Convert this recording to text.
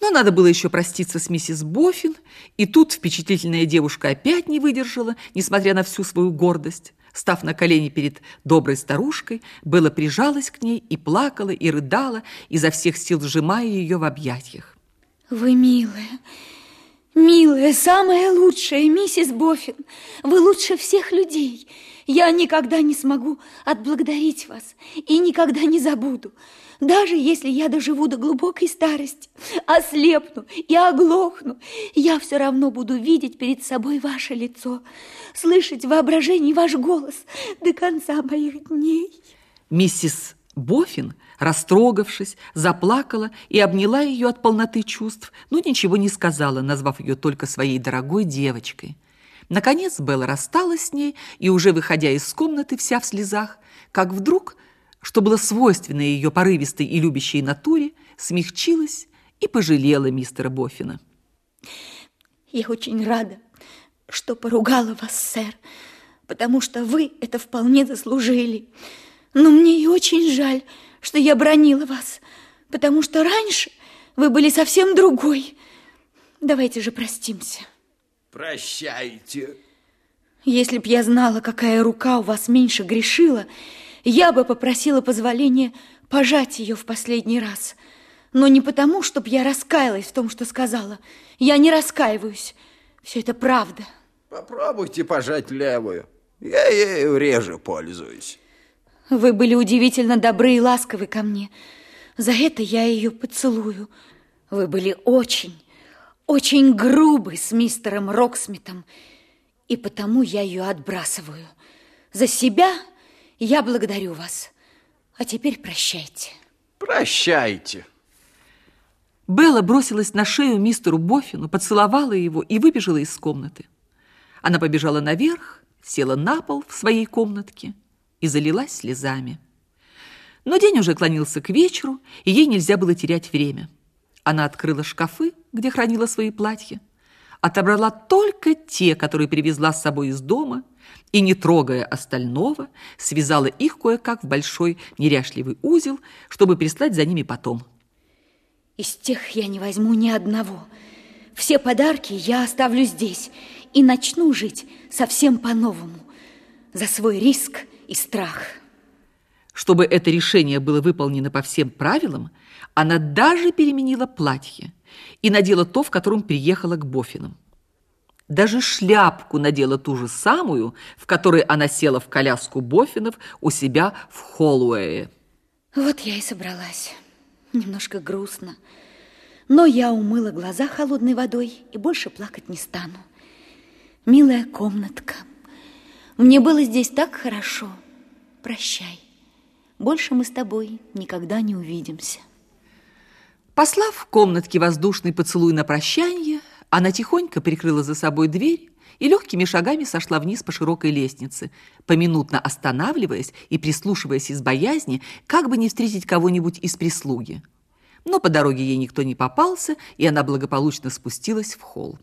Но надо было еще проститься с миссис Боффин, и тут впечатлительная девушка опять не выдержала, несмотря на всю свою гордость. Став на колени перед доброй старушкой, Белла прижалась к ней и плакала, и рыдала, изо всех сил сжимая ее в объятиях. Вы милая, милая, самая лучшая, миссис Боффин. Вы лучше всех людей. Я никогда не смогу отблагодарить вас и никогда не забуду. Даже если я доживу до глубокой старости, ослепну и оглохну, я все равно буду видеть перед собой ваше лицо, слышать в воображении ваш голос до конца моих дней. Миссис Бофин, растрогавшись, заплакала и обняла ее от полноты чувств, но ничего не сказала, назвав ее только своей дорогой девочкой. Наконец Белла рассталась с ней и, уже выходя из комнаты вся в слезах, как вдруг что было свойственно ее порывистой и любящей натуре, смягчилась и пожалела мистера Боффина. «Я очень рада, что поругала вас, сэр, потому что вы это вполне заслужили. Но мне и очень жаль, что я бронила вас, потому что раньше вы были совсем другой. Давайте же простимся». «Прощайте». Если б я знала, какая рука у вас меньше грешила, я бы попросила позволения пожать ее в последний раз. Но не потому, чтобы я раскаялась в том, что сказала. Я не раскаиваюсь. Все это правда. Попробуйте пожать левую. Я ею реже пользуюсь. Вы были удивительно добры и ласковы ко мне. За это я ее поцелую. Вы были очень, очень грубы с мистером Роксмитом, и потому я ее отбрасываю. За себя я благодарю вас. А теперь прощайте. Прощайте. Белла бросилась на шею мистеру Боффину, поцеловала его и выбежала из комнаты. Она побежала наверх, села на пол в своей комнатке и залилась слезами. Но день уже клонился к вечеру, и ей нельзя было терять время. Она открыла шкафы, где хранила свои платья, отобрала только те, которые привезла с собой из дома, и, не трогая остального, связала их кое-как в большой неряшливый узел, чтобы прислать за ними потом. Из тех я не возьму ни одного. Все подарки я оставлю здесь и начну жить совсем по-новому, за свой риск и страх. Чтобы это решение было выполнено по всем правилам, она даже переменила платье и надела то, в котором приехала к Бофинам. Даже шляпку надела ту же самую, в которой она села в коляску Бофинов у себя в Холлуэе. Вот я и собралась. Немножко грустно. Но я умыла глаза холодной водой и больше плакать не стану. Милая комнатка, мне было здесь так хорошо. Прощай. Больше мы с тобой никогда не увидимся. Послав в комнатке воздушный поцелуй на прощание, она тихонько прикрыла за собой дверь и легкими шагами сошла вниз по широкой лестнице, поминутно останавливаясь и прислушиваясь из боязни, как бы не встретить кого-нибудь из прислуги. Но по дороге ей никто не попался, и она благополучно спустилась в холл.